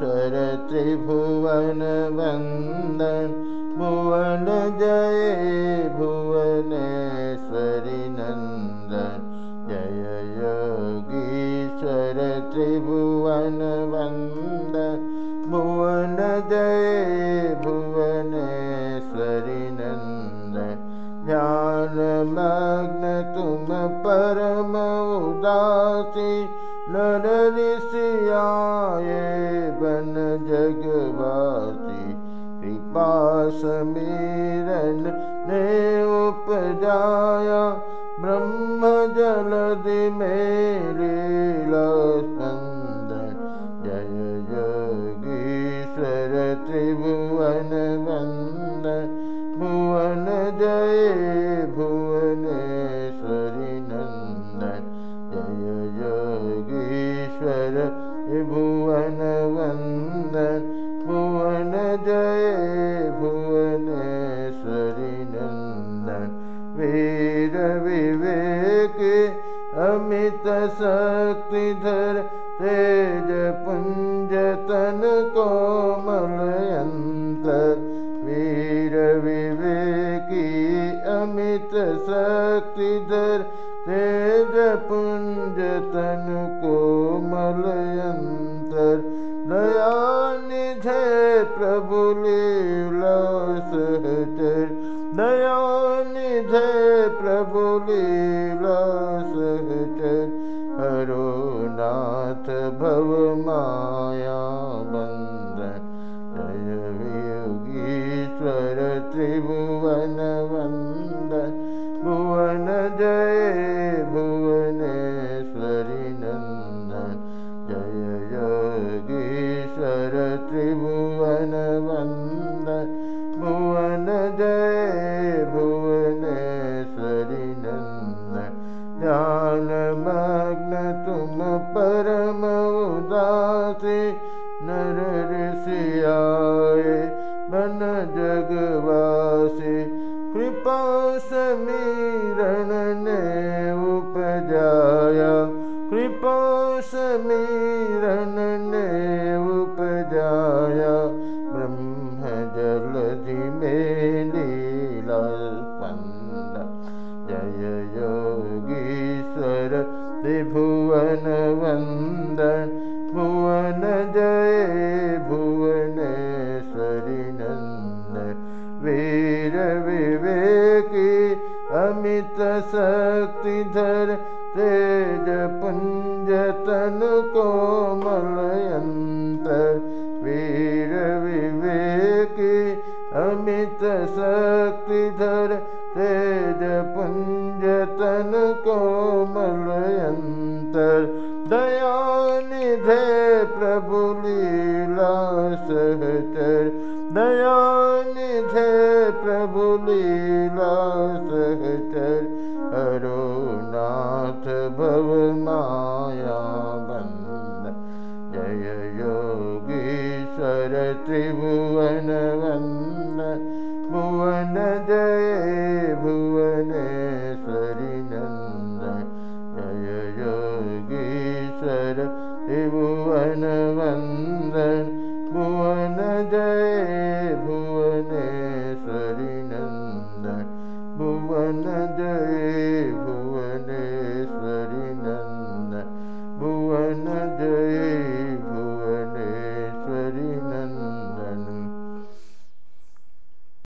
त्रिभुवन वन्दन भुवन जय भुवनेश्वरि नन्दन जय योगीश्वर त्रिभुवन वन्दन भुवन जय भुवनेश्वरि नन्दन ध्यानमग्न तुम परम उदासी। नर ऋषियाए बन जगवासी कृपा समीरन उपजाया। ब्रह्म जलदि मेरे स्पन्दन जय योगीश्वर त्रिभुवन जय भुवनेश्वरि नन्दन वीर विवेक अमित शक्तिधर तेज पुञ्जतन वीर विवेकी अमित शक्तिधर तेज पुञ्ज तनु दयानिधे प्रभु हरो नाथ भव माया जय योगीश्वर त्रिभुवन भुवनेश्वरि नन्दन ध्यानमग्न तुम परम उदासी नर ऋषियाय बन जगवासी कृपा समीरण ने उपजाया कृपा समीरण जय योगीश्वर त्रिभुवन वन्दन। भुवन जय भुवनेश्वरि अमित शक्तिधर तेज पुञ्ज तनु कोमलयन्तर लीला सहचर। दयानिधे प्रभु लीला सहचर। हरो नाथ भव माया बन्द। जय योगीश्वर त्रिभुवन त्रिभुवन वन्दन भुवन जय